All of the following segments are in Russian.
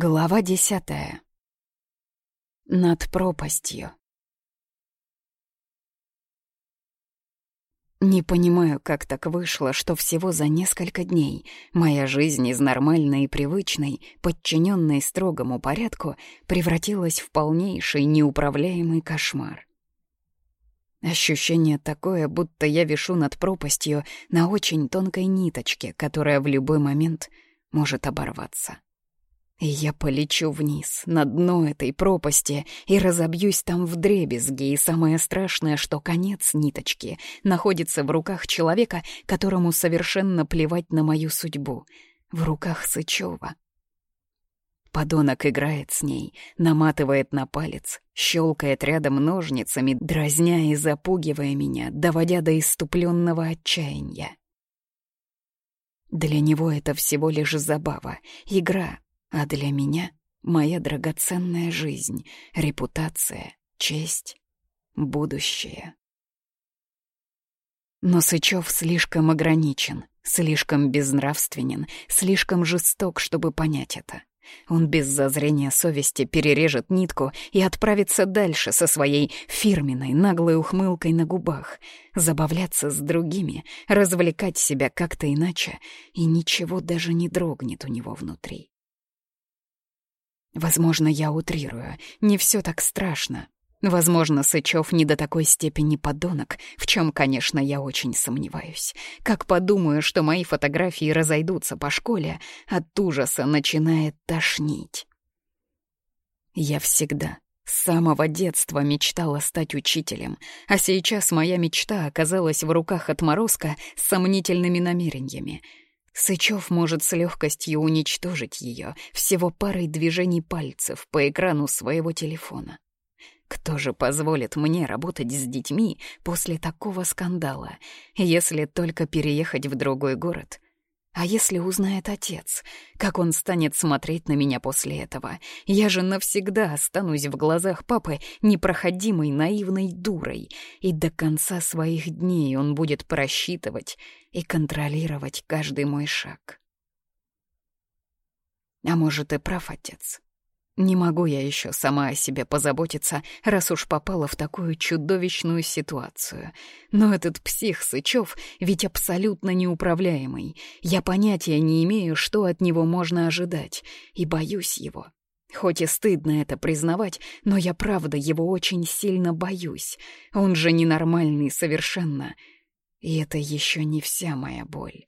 Глава десятая. Над пропастью. Не понимаю, как так вышло, что всего за несколько дней моя жизнь из нормальной и привычной, подчиненной строгому порядку, превратилась в полнейший неуправляемый кошмар. Ощущение такое, будто я вишу над пропастью на очень тонкой ниточке, которая в любой момент может оборваться. И я полечу вниз, на дно этой пропасти, и разобьюсь там в дребезги, и самое страшное, что конец ниточки находится в руках человека, которому совершенно плевать на мою судьбу, в руках Сычева. Подонок играет с ней, наматывает на палец, щелкает рядом ножницами, дразня и запугивая меня, доводя до иступленного отчаяния. Для него это всего лишь забава, игра, а для меня — моя драгоценная жизнь, репутация, честь, будущее. Но Сычев слишком ограничен, слишком безнравственен, слишком жесток, чтобы понять это. Он без зазрения совести перережет нитку и отправится дальше со своей фирменной наглой ухмылкой на губах, забавляться с другими, развлекать себя как-то иначе, и ничего даже не дрогнет у него внутри. Возможно, я утрирую. Не все так страшно. Возможно, Сычев не до такой степени подонок, в чем, конечно, я очень сомневаюсь. Как подумаю, что мои фотографии разойдутся по школе, от ужаса начинает тошнить. Я всегда, с самого детства мечтала стать учителем, а сейчас моя мечта оказалась в руках отморозка с сомнительными намерениями — Сычев может с легкостью уничтожить ее всего парой движений пальцев по экрану своего телефона. Кто же позволит мне работать с детьми после такого скандала, если только переехать в другой город а если узнает отец, как он станет смотреть на меня после этого? Я же навсегда останусь в глазах папы непроходимой наивной дурой, и до конца своих дней он будет просчитывать и контролировать каждый мой шаг. А может, и прав отец. Не могу я еще сама о себе позаботиться, раз уж попала в такую чудовищную ситуацию. Но этот псих Сычев ведь абсолютно неуправляемый. Я понятия не имею, что от него можно ожидать, и боюсь его. Хоть и стыдно это признавать, но я правда его очень сильно боюсь. Он же ненормальный совершенно. И это еще не вся моя боль.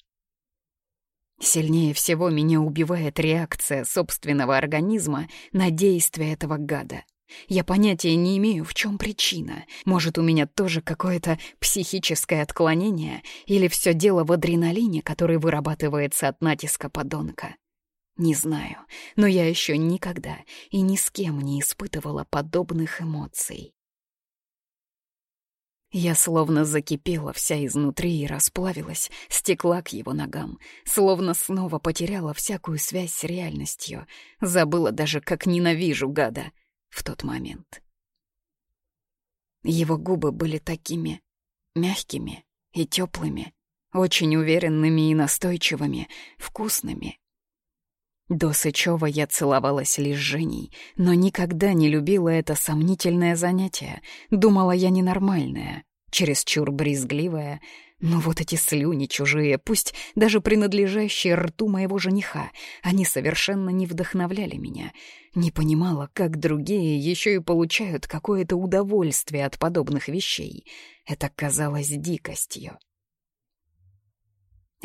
Сильнее всего меня убивает реакция собственного организма на действие этого гада. Я понятия не имею, в чем причина. Может, у меня тоже какое-то психическое отклонение или все дело в адреналине, который вырабатывается от натиска подонка. Не знаю, но я еще никогда и ни с кем не испытывала подобных эмоций. Я словно закипела вся изнутри и расплавилась, стекла к его ногам, словно снова потеряла всякую связь с реальностью, забыла даже, как ненавижу гада в тот момент. Его губы были такими мягкими и теплыми, очень уверенными и настойчивыми, вкусными. До Сычева я целовалась лишь с Женей, но никогда не любила это сомнительное занятие. Думала, я ненормальная, чересчур брезгливая. Но вот эти слюни чужие, пусть даже принадлежащие рту моего жениха, они совершенно не вдохновляли меня. Не понимала, как другие еще и получают какое-то удовольствие от подобных вещей. Это казалось дикостью.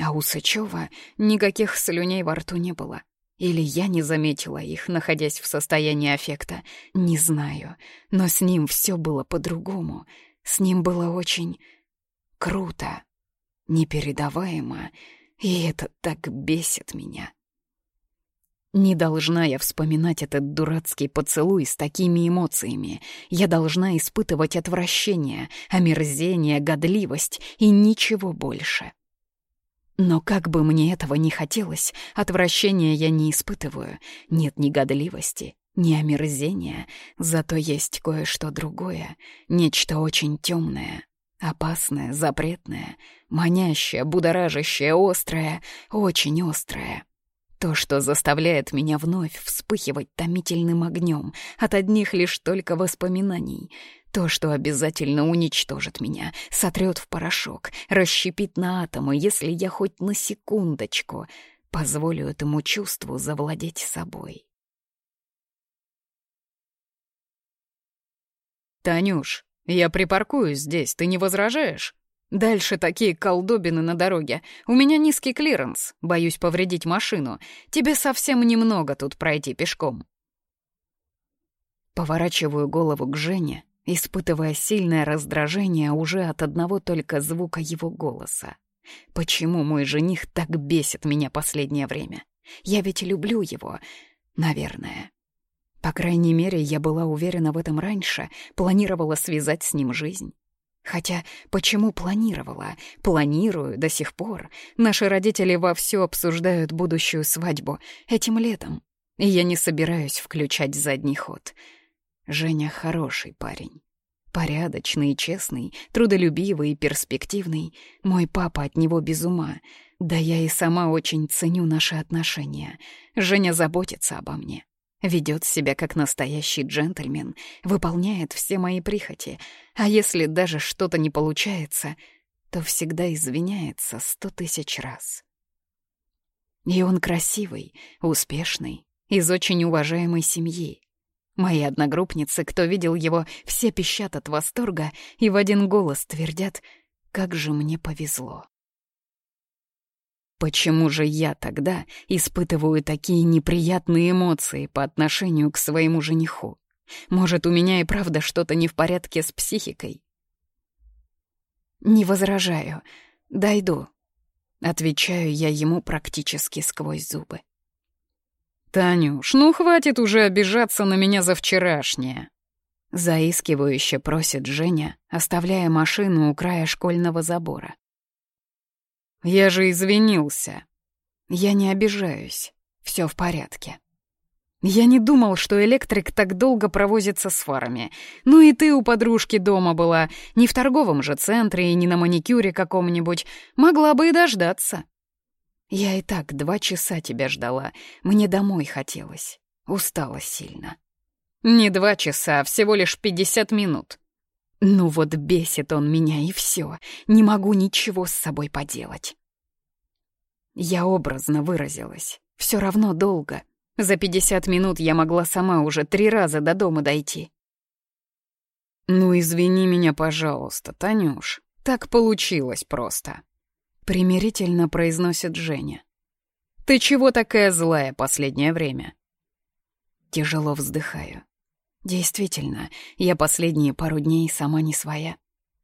А у Сычева никаких слюней во рту не было. Или я не заметила их, находясь в состоянии аффекта. Не знаю. Но с ним все было по-другому. С ним было очень круто, непередаваемо, и это так бесит меня. Не должна я вспоминать этот дурацкий поцелуй с такими эмоциями. Я должна испытывать отвращение, омерзение, годливость и ничего больше. Но как бы мне этого не хотелось, отвращения я не испытываю. Нет ни годливости, ни омерзения, зато есть кое-что другое, нечто очень темное, опасное, запретное, манящее, будоражащее, острое, очень острое. То, что заставляет меня вновь вспыхивать томительным огнем от одних лишь только воспоминаний. То, что обязательно уничтожит меня, сотрет в порошок, расщепит на атомы, если я хоть на секундочку позволю этому чувству завладеть собой. «Танюш, я припаркуюсь здесь, ты не возражаешь?» Дальше такие колдобины на дороге. У меня низкий клиренс, боюсь повредить машину. Тебе совсем немного тут пройти пешком. Поворачиваю голову к Жене, испытывая сильное раздражение уже от одного только звука его голоса. Почему мой жених так бесит меня последнее время? Я ведь люблю его, наверное. По крайней мере, я была уверена в этом раньше, планировала связать с ним жизнь. Хотя почему планировала? Планирую до сих пор. Наши родители вовсю обсуждают будущую свадьбу этим летом. И я не собираюсь включать задний ход. Женя хороший парень. Порядочный честный, трудолюбивый и перспективный. Мой папа от него без ума. Да я и сама очень ценю наши отношения. Женя заботится обо мне. Ведет себя как настоящий джентльмен, выполняет все мои прихоти, а если даже что-то не получается, то всегда извиняется сто тысяч раз. И он красивый, успешный, из очень уважаемой семьи. Мои одногруппницы, кто видел его, все пищат от восторга и в один голос твердят, как же мне повезло. Почему же я тогда испытываю такие неприятные эмоции по отношению к своему жениху? Может, у меня и правда что-то не в порядке с психикой? Не возражаю. Дойду. Отвечаю я ему практически сквозь зубы. «Танюш, ну хватит уже обижаться на меня за вчерашнее!» Заискивающе просит Женя, оставляя машину у края школьного забора. Я же извинился. Я не обижаюсь. Все в порядке. Я не думал, что электрик так долго провозится с фарами. Ну и ты у подружки дома была. Не в торговом же центре и не на маникюре каком-нибудь. Могла бы и дождаться. Я и так два часа тебя ждала. Мне домой хотелось. Устала сильно. Не два часа, а всего лишь пятьдесят минут. Ну вот бесит он меня, и все. Не могу ничего с собой поделать. Я образно выразилась. Все равно долго. За пятьдесят минут я могла сама уже три раза до дома дойти. «Ну, извини меня, пожалуйста, Танюш. Так получилось просто», — примирительно произносит Женя. «Ты чего такая злая последнее время?» Тяжело вздыхаю. Действительно, я последние пару дней сама не своя.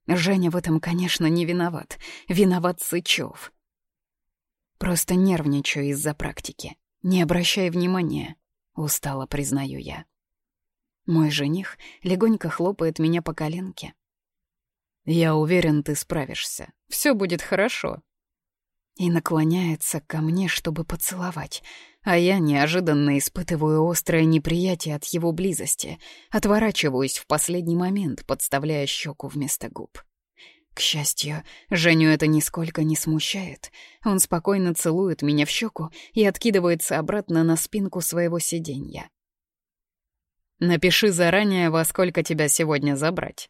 Женя в этом, конечно, не виноват. Виноват Сычев. Просто нервничаю из-за практики. Не обращай внимания, устало признаю я. Мой жених легонько хлопает меня по коленке. «Я уверен, ты справишься. Все будет хорошо», и наклоняется ко мне, чтобы поцеловать, а я неожиданно испытываю острое неприятие от его близости, отворачиваюсь в последний момент, подставляя щеку вместо губ. К счастью, Женю это нисколько не смущает. Он спокойно целует меня в щеку и откидывается обратно на спинку своего сиденья. «Напиши заранее, во сколько тебя сегодня забрать».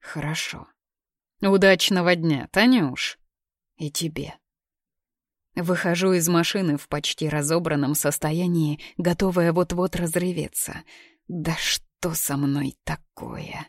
«Хорошо». «Удачного дня, Танюш». «И тебе». Выхожу из машины в почти разобранном состоянии, готовая вот-вот разреветься. Да что со мной такое?